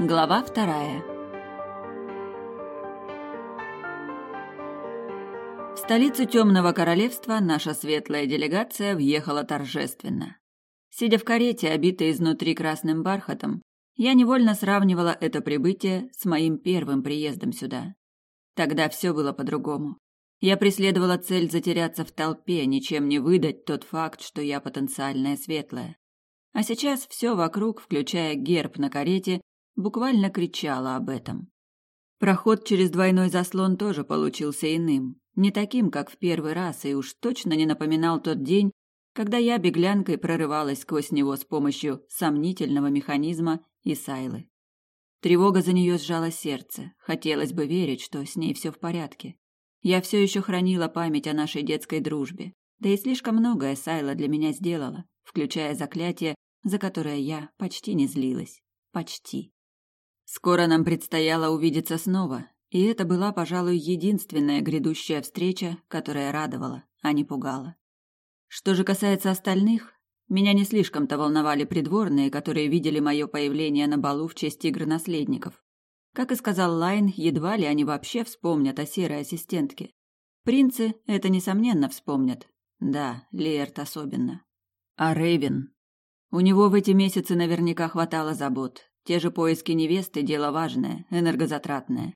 Глава вторая. В столицу Темного Королевства наша светлая делегация въехала торжественно. Сидя в карете, обитой изнутри красным бархатом, я невольно сравнивала это прибытие с моим первым приездом сюда. Тогда все было по-другому. Я преследовала цель затеряться в толпе, ничем не выдать тот факт, что я потенциальная светлая. А сейчас все вокруг, включая герб на карете, буквально кричало об этом. Проход через двойной заслон тоже получился иным, не таким, как в первый раз, и уж точно не напоминал тот день, когда я беглянкой прорывалась сквозь него с помощью сомнительного механизма и сайлы. Тревога за нее сжала сердце. Хотелось бы верить, что с ней все в порядке. Я все еще хранила память о нашей детской дружбе. Да и слишком многое Сайла для меня сделала, включая заклятие, за которое я почти не злилась. Почти. Скоро нам предстояло увидеться снова, и это была, пожалуй, единственная грядущая встреча, которая радовала, а не пугала. Что же касается остальных, меня не слишком-то волновали придворные, которые видели мое появление на балу в честь игр-наследников. Как и сказал Лайн, едва ли они вообще вспомнят о серой ассистентке. Принцы это, несомненно, вспомнят. Да, Лиэрт особенно. А Рейвен? У него в эти месяцы наверняка хватало забот. Те же поиски невесты – дело важное, энергозатратное.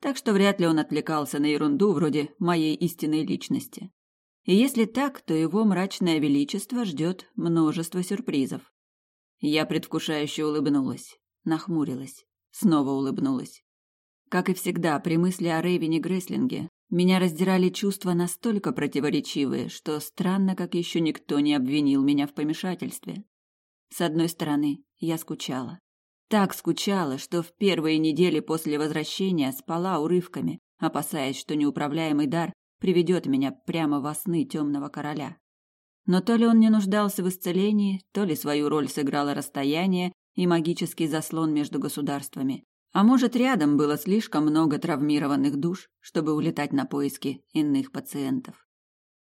Так что вряд ли он отвлекался на ерунду вроде моей истинной личности. И если так, то его мрачное величество ждет множество сюрпризов. Я предвкушающе улыбнулась, нахмурилась, снова улыбнулась. Как и всегда, при мысли о Рейвине Греслинге меня раздирали чувства настолько противоречивые, что странно, как еще никто не обвинил меня в помешательстве. С одной стороны, я скучала. Так скучала, что в первые недели после возвращения спала урывками, опасаясь, что неуправляемый дар приведет меня прямо во сны темного короля. Но то ли он не нуждался в исцелении, то ли свою роль сыграло расстояние и магический заслон между государствами. А может, рядом было слишком много травмированных душ, чтобы улетать на поиски иных пациентов.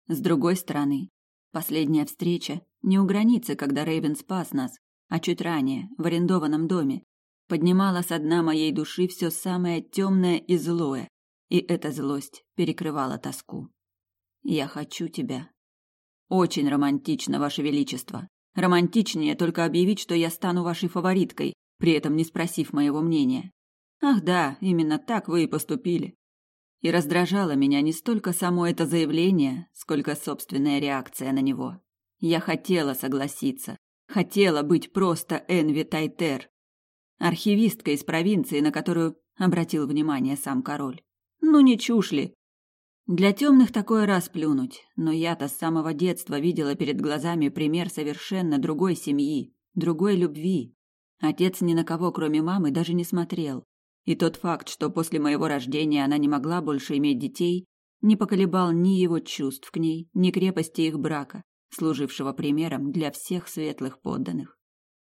С другой стороны, последняя встреча не у границы, когда Рейвен спас нас, а чуть ранее, в арендованном доме, поднимала со дна моей души все самое темное и злое, и эта злость перекрывала тоску. Я хочу тебя. Очень романтично, ваше величество. Романтичнее только объявить, что я стану вашей фавориткой, при этом не спросив моего мнения. Ах да, именно так вы и поступили. И раздражало меня не столько само это заявление, сколько собственная реакция на него. Я хотела согласиться, хотела быть просто Энви Тайтер, архивисткой из провинции, на которую обратил внимание сам король. Ну не чушь ли? Для темных такое раз плюнуть, но я-то с самого детства видела перед глазами пример совершенно другой семьи, другой любви. Отец ни на кого, кроме мамы, даже не смотрел. И тот факт, что после моего рождения она не могла больше иметь детей, не поколебал ни его чувств к ней, ни крепости их брака, служившего примером для всех светлых подданных.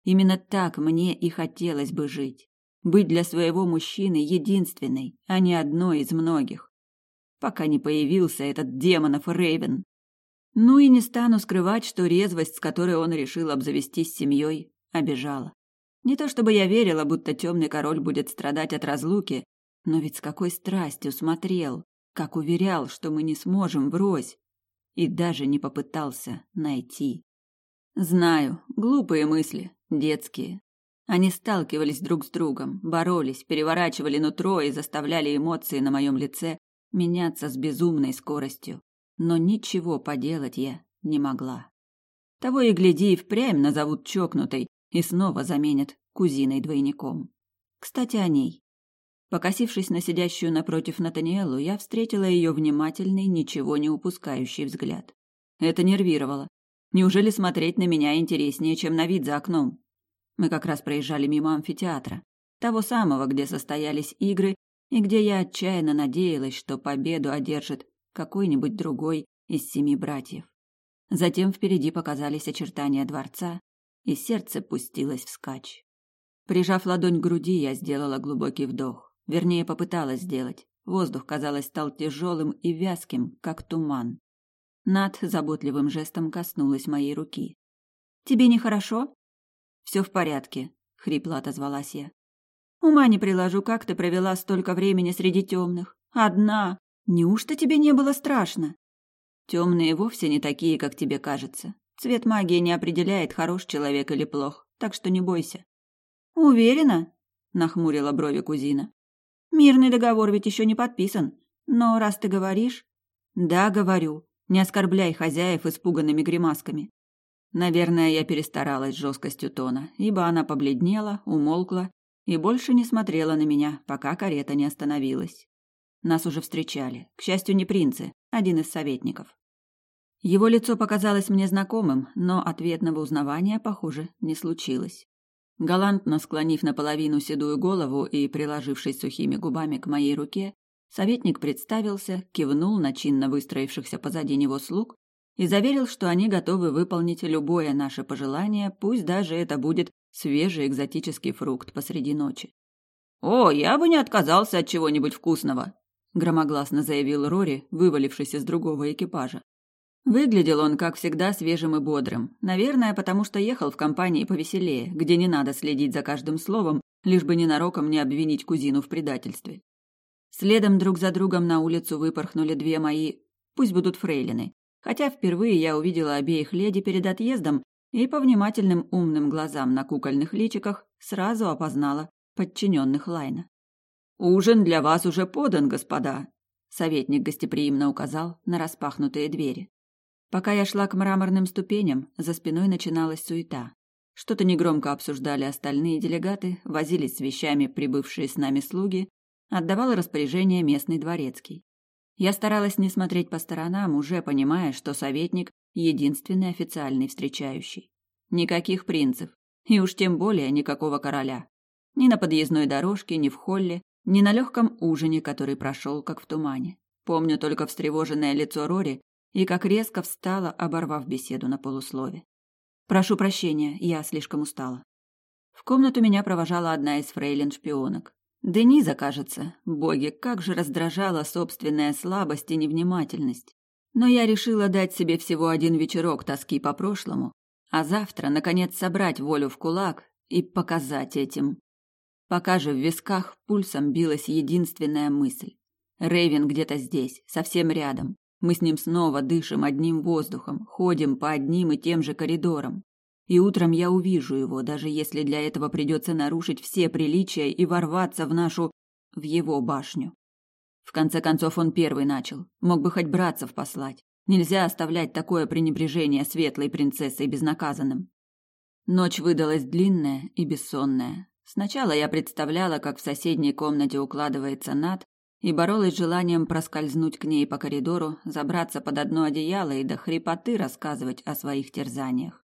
Именно так мне и хотелось бы жить быть для своего мужчины единственной, а не одной из многих. Пока не появился этот демонов Рейвен. Ну и не стану скрывать, что резвость, с которой он решил обзавестись семьей, обижала. Не то чтобы я верила, будто темный король будет страдать от разлуки, но ведь с какой страстью смотрел, как уверял, что мы не сможем врозь, и даже не попытался найти. Знаю, глупые мысли, детские, они сталкивались друг с другом, боролись, переворачивали нутро и заставляли эмоции на моем лице меняться с безумной скоростью. Но ничего поделать я не могла. Того и гляди, и впрямь назовут чокнутой и снова заменят кузиной-двойником. Кстати, о ней. Покосившись на сидящую напротив Натаниэлу, я встретила ее внимательный, ничего не упускающий взгляд. Это нервировало. Неужели смотреть на меня интереснее, чем на вид за окном? Мы как раз проезжали мимо амфитеатра, того самого, где состоялись игры и где я отчаянно надеялась, что победу одержит какой-нибудь другой из семи братьев. Затем впереди показались очертания дворца, и сердце пустилось вскачь. Прижав ладонь к груди, я сделала глубокий вдох. Вернее, попыталась сделать. Воздух, казалось, стал тяжелым и вязким, как туман. Над заботливым жестом коснулась моей руки. «Тебе нехорошо?» Все в порядке, хрипло отозвалась я. Ума не приложу, как ты провела столько времени среди темных. Одна. Неужто тебе не было страшно? Темные вовсе не такие, как тебе кажется. Цвет магии не определяет, хорош человек или плох, так что не бойся. Уверена? Нахмурила брови кузина. Мирный договор ведь еще не подписан. Но раз ты говоришь... Да, говорю. Не оскорбляй хозяев испуганными гримасками. Наверное, я перестаралась жесткостью тона, ибо она побледнела, умолкла и больше не смотрела на меня, пока карета не остановилась. Нас уже встречали. К счастью, не принцы, один из советников. Его лицо показалось мне знакомым, но ответного узнавания, похоже, не случилось. Галантно склонив наполовину седую голову и приложившись сухими губами к моей руке, советник представился, кивнул на чинно выстроившихся позади него слуг и заверил, что они готовы выполнить любое наше пожелание, пусть даже это будет свежий экзотический фрукт посреди ночи. «О, я бы не отказался от чего-нибудь вкусного», — громогласно заявил Рори, вывалившись из другого экипажа. Выглядел он, как всегда, свежим и бодрым. Наверное, потому что ехал в компании повеселее, где не надо следить за каждым словом, лишь бы ненароком не обвинить кузину в предательстве. Следом друг за другом на улицу выпорхнули две мои, пусть будут фрейлины, хотя впервые я увидела обеих леди перед отъездом и по внимательным умным глазам на кукольных личиках сразу опознала подчиненных Лайна. «Ужин для вас уже подан, господа», — советник гостеприимно указал на распахнутые двери. Пока я шла к мраморным ступеням, за спиной начиналась суета. Что-то негромко обсуждали остальные делегаты, возились с вещами прибывшие с нами слуги, отдавал распоряжение местный дворецкий. Я старалась не смотреть по сторонам, уже понимая, что советник — единственный официальный встречающий. Никаких принцев, и уж тем более никакого короля. Ни на подъездной дорожке, ни в холле, ни на легком ужине, который прошел как в тумане. Помню только встревоженное лицо Рори и как резко встала, оборвав беседу на полуслове. «Прошу прощения, я слишком устала». В комнату меня провожала одна из фрейлин-шпионок. Дениза, кажется. Боги, как же раздражала собственная слабость и невнимательность. Но я решила дать себе всего один вечерок тоски по прошлому, а завтра, наконец, собрать волю в кулак и показать этим. Пока же в висках пульсом билась единственная мысль. Рейвен где-то здесь, совсем рядом. Мы с ним снова дышим одним воздухом, ходим по одним и тем же коридорам. И утром я увижу его, даже если для этого придется нарушить все приличия и ворваться в нашу... в его башню. В конце концов, он первый начал. Мог бы хоть братцев послать. Нельзя оставлять такое пренебрежение светлой принцессой безнаказанным. Ночь выдалась длинная и бессонная. Сначала я представляла, как в соседней комнате укладывается Над, и боролась с желанием проскользнуть к ней по коридору, забраться под одно одеяло и до хрипоты рассказывать о своих терзаниях.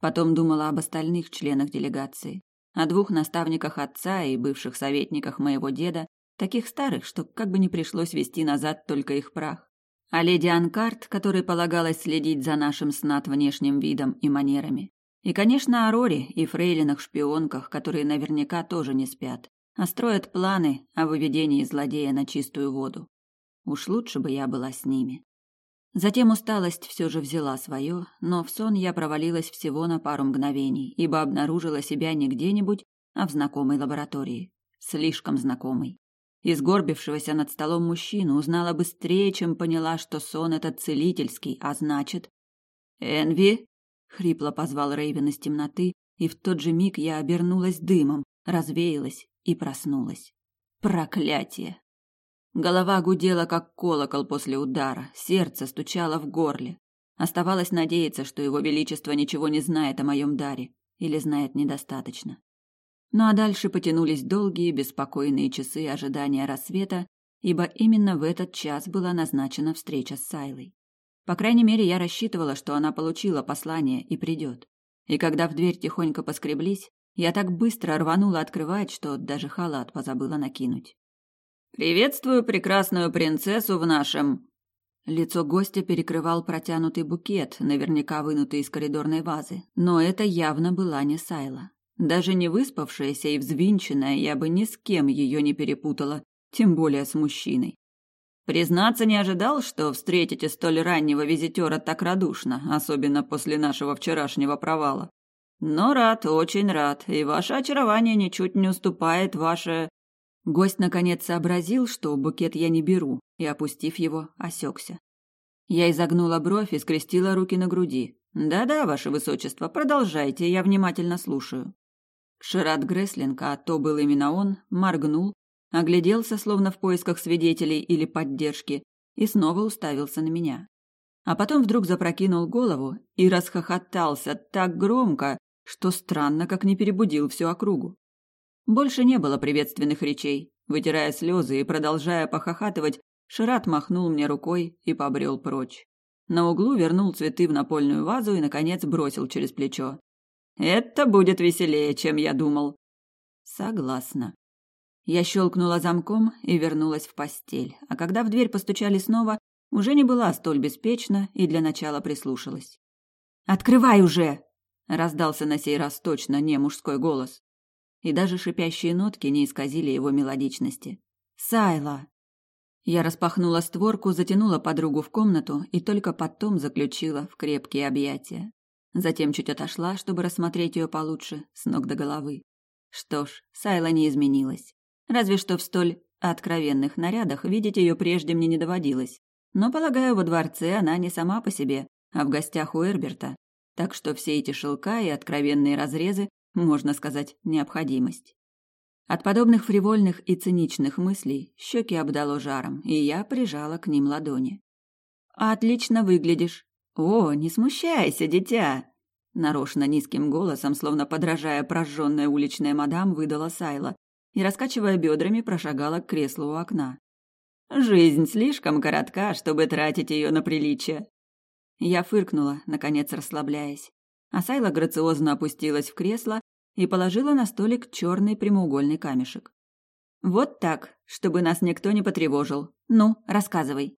Потом думала об остальных членах делегации, о двух наставниках отца и бывших советниках моего деда, таких старых, что как бы не пришлось вести назад только их прах. О леди Анкарт, которой полагалось следить за нашим снат внешним видом и манерами. И, конечно, о Рори и фрейлинах-шпионках, которые наверняка тоже не спят, а строят планы о выведении злодея на чистую воду. Уж лучше бы я была с ними. Затем усталость все же взяла свое, но в сон я провалилась всего на пару мгновений, ибо обнаружила себя не где-нибудь, а в знакомой лаборатории. Слишком знакомой. Изгорбившегося над столом мужчину узнала быстрее, чем поняла, что сон этот целительский, а значит... «Энви!» — хрипло позвал Рейвен из темноты, и в тот же миг я обернулась дымом, развеялась и проснулась. Проклятие! Голова гудела, как колокол после удара, сердце стучало в горле. Оставалось надеяться, что его величество ничего не знает о моем даре или знает недостаточно. Ну а дальше потянулись долгие, беспокойные часы ожидания рассвета, ибо именно в этот час была назначена встреча с Сайлой. По крайней мере, я рассчитывала, что она получила послание и придет. И когда в дверь тихонько поскреблись, я так быстро рванула открывать, что даже халат позабыла накинуть. «Приветствую прекрасную принцессу в нашем...» Лицо гостя перекрывал протянутый букет, наверняка вынутый из коридорной вазы, но это явно была не Сайла. Даже не выспавшаяся и взвинченная, я бы ни с кем ее не перепутала, тем более с мужчиной. Признаться, не ожидал, что встретите столь раннего визитера так радушно, особенно после нашего вчерашнего провала. Но рад, очень рад, и ваше очарование ничуть не уступает ваше...» Гость наконец сообразил, что букет я не беру, и, опустив его, осекся. Я изогнула бровь и скрестила руки на груди. «Да-да, ваше высочество, продолжайте, я внимательно слушаю». Шират Греслинг, а то был именно он, моргнул, огляделся, словно в поисках свидетелей или поддержки, и снова уставился на меня. А потом вдруг запрокинул голову и расхохотался так громко, что странно, как не перебудил всю округу. Больше не было приветственных речей. Вытирая слезы и продолжая похохатывать, Шират махнул мне рукой и побрел прочь. На углу вернул цветы в напольную вазу и, наконец, бросил через плечо. Это будет веселее, чем я думал. Согласна. Я щелкнула замком и вернулась в постель, а когда в дверь постучали снова, уже не была столь беспечна и для начала прислушалась. «Открывай уже!» — раздался на сей раз точно не мужской голос. И даже шипящие нотки не исказили его мелодичности. «Сайла!» Я распахнула створку, затянула подругу в комнату и только потом заключила в крепкие объятия. Затем чуть отошла, чтобы рассмотреть ее получше, с ног до головы. Что ж, Сайла не изменилась. Разве что в столь откровенных нарядах видеть ее прежде мне не доводилось. Но, полагаю, во дворце она не сама по себе, а в гостях у Эрберта. Так что все эти шелка и откровенные разрезы, можно сказать, необходимость. От подобных фривольных и циничных мыслей щеки обдало жаром, и я прижала к ним ладони. «Отлично выглядишь», «О, не смущайся, дитя!» Нарочно низким голосом, словно подражая прожженная уличная мадам, выдала Сайла и, раскачивая бедрами, прошагала к креслу у окна. «Жизнь слишком коротка, чтобы тратить ее на приличие». Я фыркнула, наконец расслабляясь. А Сайла грациозно опустилась в кресло и положила на столик черный прямоугольный камешек. «Вот так, чтобы нас никто не потревожил. Ну, рассказывай».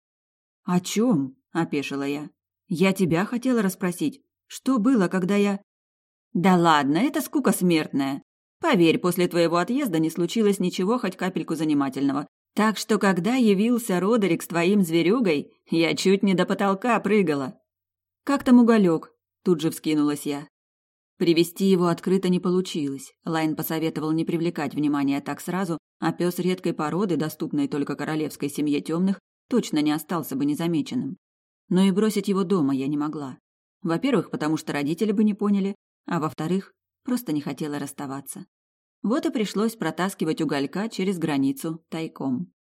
«О чем?» – опешила я. Я тебя хотела расспросить. Что было, когда я... Да ладно, это скука смертная. Поверь, после твоего отъезда не случилось ничего хоть капельку занимательного. Так что, когда явился Родерик с твоим зверюгой, я чуть не до потолка прыгала. Как там уголек? Тут же вскинулась я. Привести его открыто не получилось. Лайн посоветовал не привлекать внимания так сразу, а пес редкой породы, доступной только королевской семье темных, точно не остался бы незамеченным но и бросить его дома я не могла. Во-первых, потому что родители бы не поняли, а во-вторых, просто не хотела расставаться. Вот и пришлось протаскивать уголька через границу тайком.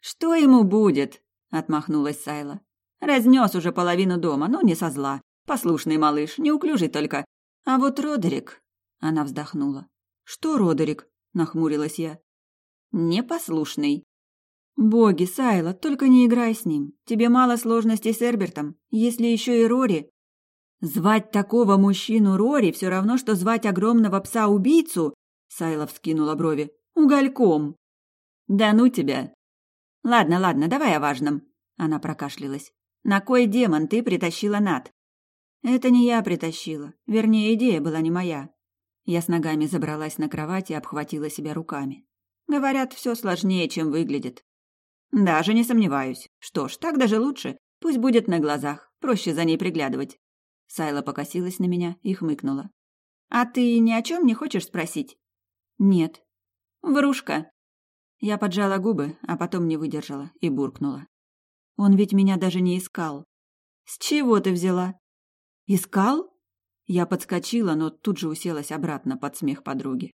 «Что ему будет?» — отмахнулась Сайла. «Разнес уже половину дома, но не со зла. Послушный малыш, неуклюжий только. А вот Родерик...» — она вздохнула. «Что Родерик?» — нахмурилась я. «Непослушный. Боги, Сайла, только не играй с ним. Тебе мало сложностей с Эрбертом, если еще и Рори. Звать такого мужчину Рори все равно, что звать огромного пса-убийцу, Сайла вскинула брови, угольком. Да ну тебя. Ладно, ладно, давай о важном. Она прокашлялась. На кой демон ты притащила Над? Это не я притащила. Вернее, идея была не моя. Я с ногами забралась на кровать и обхватила себя руками. Говорят, все сложнее, чем выглядит. Даже не сомневаюсь. Что ж, так даже лучше. Пусть будет на глазах, проще за ней приглядывать. Сайла покосилась на меня и хмыкнула. А ты ни о чем не хочешь спросить? Нет. Врушка. Я поджала губы, а потом не выдержала и буркнула. Он ведь меня даже не искал. С чего ты взяла? Искал? Я подскочила, но тут же уселась обратно под смех подруги.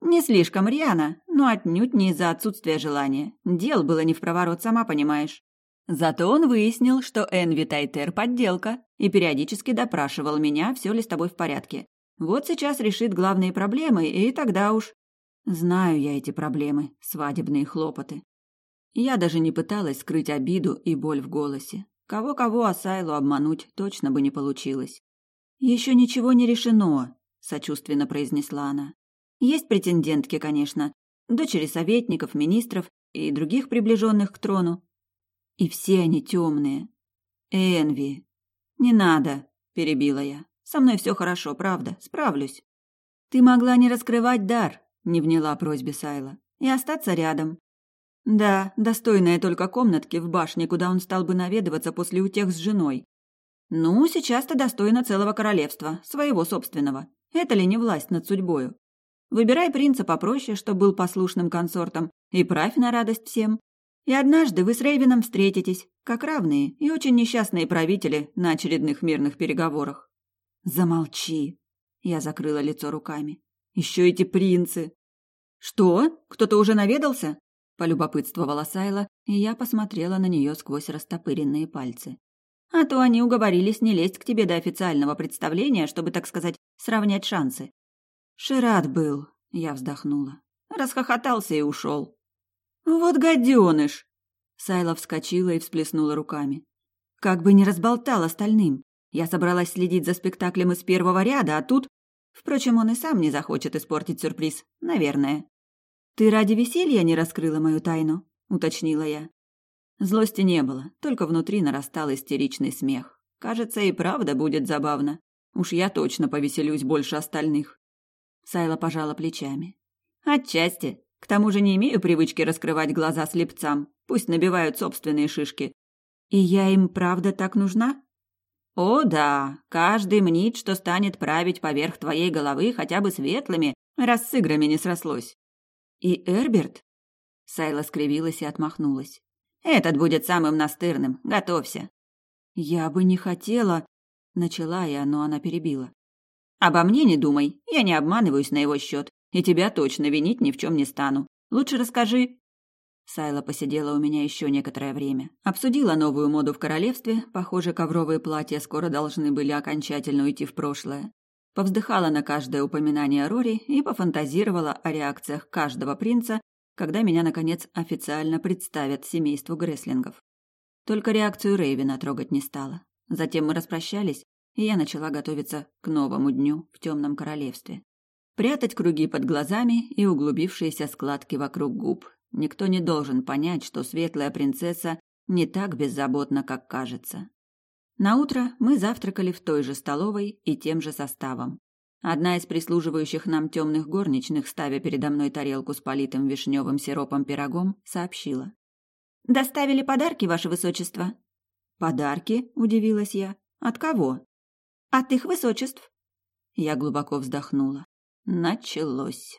Не слишком рьяно, но отнюдь не из-за отсутствия желания. Дел было не в проворот, сама понимаешь. Зато он выяснил, что Энви Тайтер – подделка, и периодически допрашивал меня, все ли с тобой в порядке. Вот сейчас решит главные проблемы, и тогда уж... Знаю я эти проблемы, свадебные хлопоты. Я даже не пыталась скрыть обиду и боль в голосе. Кого-кого Асайлу обмануть точно бы не получилось. «Еще ничего не решено», – сочувственно произнесла она. Есть претендентки, конечно, дочери советников, министров и других приближенных к трону. И все они темные. Энви. Не надо, перебила я. Со мной все хорошо, правда, справлюсь. Ты могла не раскрывать дар, не вняла просьбе Сайла, и остаться рядом. Да, достойная только комнатки в башне, куда он стал бы наведываться после утех с женой. Ну, сейчас ты достойна целого королевства, своего собственного. Это ли не власть над судьбою? Выбирай принца попроще, чтобы был послушным консортом, и правь на радость всем. И однажды вы с Рейвином встретитесь, как равные и очень несчастные правители на очередных мирных переговорах. Замолчи. Я закрыла лицо руками. Еще эти принцы. Что? Кто-то уже наведался? Полюбопытствовала Сайла, и я посмотрела на нее сквозь растопыренные пальцы. А то они уговорились не лезть к тебе до официального представления, чтобы, так сказать, сравнять шансы. Шират был, я вздохнула. Расхохотался и ушел. Вот гаденыш! Сайла вскочила и всплеснула руками. Как бы не разболтал остальным. Я собралась следить за спектаклем из первого ряда, а тут... Впрочем, он и сам не захочет испортить сюрприз, наверное. «Ты ради веселья не раскрыла мою тайну?» — уточнила я. Злости не было, только внутри нарастал истеричный смех. Кажется, и правда будет забавно. Уж я точно повеселюсь больше остальных. Сайла пожала плечами. Отчасти. К тому же не имею привычки раскрывать глаза слепцам. Пусть набивают собственные шишки. И я им правда так нужна? О, да. Каждый мнит, что станет править поверх твоей головы хотя бы светлыми, раз с играми не срослось. И Эрберт? Сайла скривилась и отмахнулась. Этот будет самым настырным. Готовься. Я бы не хотела, начала я, но она перебила. Обо мне не думай. Я не обманываюсь на его счет, и тебя точно винить ни в чем не стану. Лучше расскажи. Сайла посидела у меня еще некоторое время, обсудила новую моду в королевстве, похоже, ковровые платья скоро должны были окончательно уйти в прошлое. Повздыхала на каждое упоминание Рори и пофантазировала о реакциях каждого принца когда меня, наконец, официально представят семейству Греслингов. Только реакцию Рейвина трогать не стала. Затем мы распрощались, и я начала готовиться к новому дню в темном королевстве. Прятать круги под глазами и углубившиеся складки вокруг губ. Никто не должен понять, что светлая принцесса не так беззаботна, как кажется. На утро мы завтракали в той же столовой и тем же составом. Одна из прислуживающих нам темных горничных, ставя передо мной тарелку с политым вишневым сиропом пирогом, сообщила. «Доставили подарки, ваше высочество?» «Подарки?» – удивилась я. «От кого?» «От их высочеств». Я глубоко вздохнула. Началось.